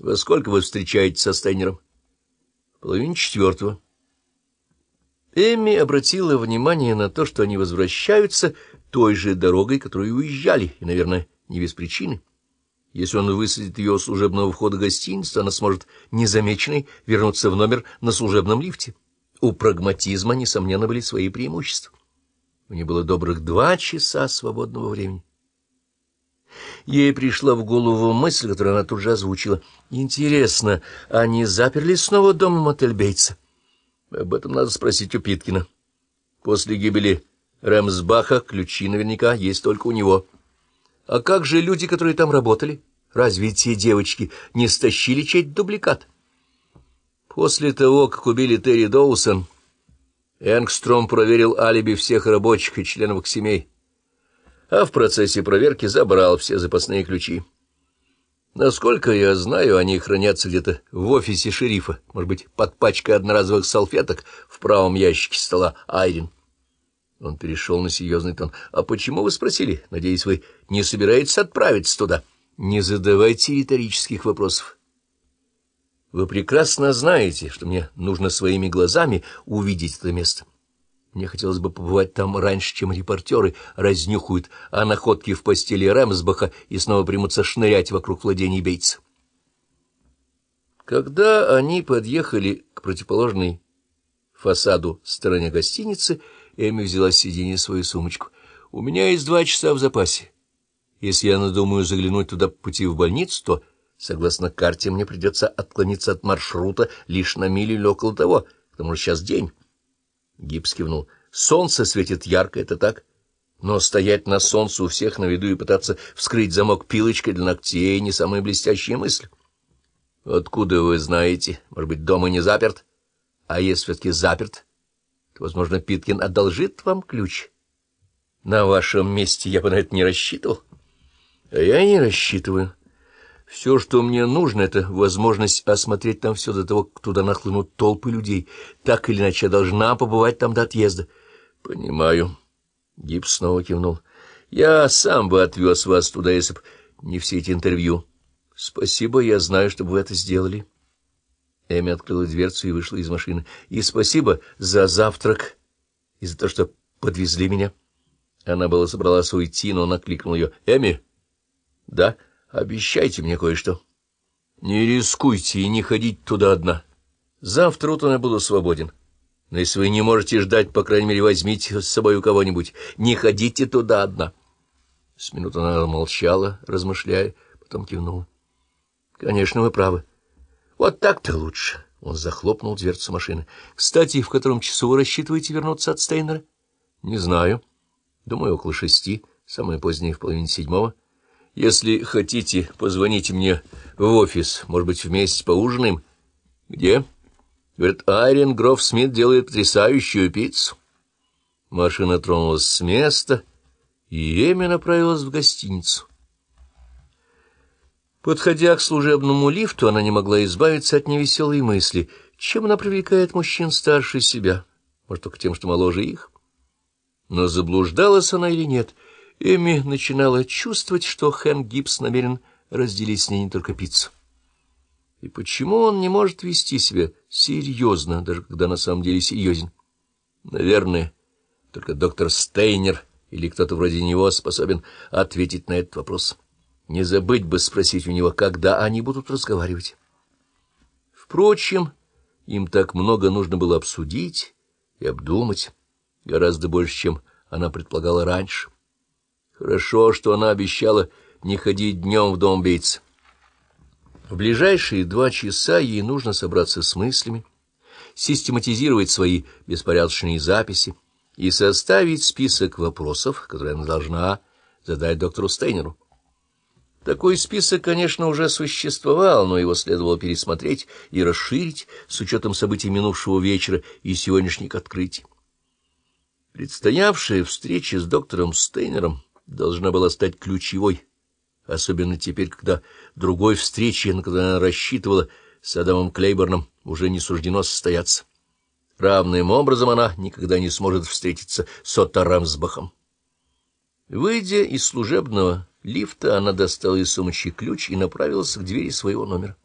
Во сколько вы встречаетесь со Стейнером? — Половине четвертого. Эмми обратила внимание на то, что они возвращаются той же дорогой, которой уезжали, и, наверное, не без причины. Если он высадит ее у служебного входа гостиницы, она сможет незамеченной вернуться в номер на служебном лифте. У прагматизма, несомненно, были свои преимущества. У нее было добрых два часа свободного времени. Ей пришла в голову мысль, которую она тут же озвучила. «Интересно, они заперли снова дом мотель Бейтса?» Об этом надо спросить у Питкина. После гибели Рэмсбаха ключи наверняка есть только у него. А как же люди, которые там работали? Разве те девочки не стащили чей-то дубликат? После того, как убили Терри Доусон, Энгстром проверил алиби всех рабочих и членов их семей, а в процессе проверки забрал все запасные ключи. Насколько я знаю, они хранятся где-то в офисе шерифа, может быть, под пачкой одноразовых салфеток в правом ящике стола Айрин. Он перешел на серьезный тон. — А почему вы спросили? Надеюсь, вы не собираетесь отправиться туда? Не задавайте риторических вопросов. Вы прекрасно знаете, что мне нужно своими глазами увидеть это место. Мне хотелось бы побывать там раньше, чем репортеры разнюхают о находке в постели Рэмсбаха и снова примутся шнырять вокруг владений Бейтса. Когда они подъехали к противоположной фасаду стороне гостиницы, Эми взяла с сиденья свою сумочку. — У меня есть два часа в запасе. Если я надумаю заглянуть туда по пути в больницу, то, согласно карте, мне придется отклониться от маршрута лишь на милю или около того, к тому же сейчас день. Гипс кивнул. Солнце светит ярко, это так. Но стоять на солнце у всех на виду и пытаться вскрыть замок пилочкой для ногтей — не самая блестящая мысль. Откуда вы знаете? Может быть, дома не заперт? А если все-таки заперт, то, возможно, Питкин одолжит вам ключ. На вашем месте я бы на это не рассчитывал. А я не рассчитываю. Все, что мне нужно, — это возможность осмотреть там все до того, как туда нахлынут толпы людей. Так или иначе, должна побывать там до отъезда. — Понимаю. Гипс снова кивнул. — Я сам бы отвез вас туда, если бы не все эти интервью. — Спасибо, я знаю, что вы это сделали. Эми открыла дверцу и вышла из машины. — И спасибо за завтрак и за то, что подвезли меня. Она была собралась уйти, но он окликнул ее. — Эми? — Да. — Обещайте мне кое-что. Не рискуйте и не ходите туда одна. Завтра утром я буду свободен. Но если вы не можете ждать, по крайней мере, возьмите с собой у кого-нибудь. Не ходите туда одна. С минуты она молчала, размышляя, потом кивнула. — Конечно, вы правы. Вот так-то лучше. Он захлопнул дверцу машины. — Кстати, в котором часу вы рассчитываете вернуться от Стейнера? — Не знаю. Думаю, около шести, самое позднее в половине седьмого. Если хотите, позвоните мне в офис. Может быть, вместе поужинаем? Где? Говорят, Айрин Гроф Смит делает потрясающую пиццу. Машина тронулась с места, и Эми направилась в гостиницу. Подходя к служебному лифту, она не могла избавиться от невеселой мысли. Чем она привлекает мужчин старше себя? Может, только тем, что моложе их? Но заблуждалась она или нет — Эми начинала чувствовать, что Хэн Гибс намерен разделить с ней не только пиццу. И почему он не может вести себя серьезно, даже когда на самом деле серьезен? Наверное, только доктор Стейнер или кто-то вроде него способен ответить на этот вопрос. Не забыть бы спросить у него, когда они будут разговаривать. Впрочем, им так много нужно было обсудить и обдумать, гораздо больше, чем она предполагала раньше. Хорошо, что она обещала не ходить днем в дом Бейтс. В ближайшие два часа ей нужно собраться с мыслями, систематизировать свои беспорядочные записи и составить список вопросов, которые она должна задать доктору Стейнеру. Такой список, конечно, уже существовал, но его следовало пересмотреть и расширить с учетом событий минувшего вечера и сегодняшних открытий. Предстоявшая встреча с доктором Стейнером должна была стать ключевой, особенно теперь, когда другой встречи, на которую она рассчитывала, с Адамом Клейборном уже не суждено состояться. Равным образом она никогда не сможет встретиться с Отто Рамсбахом. Выйдя из служебного лифта, она достала из сумочки ключ и направилась к двери своего номера.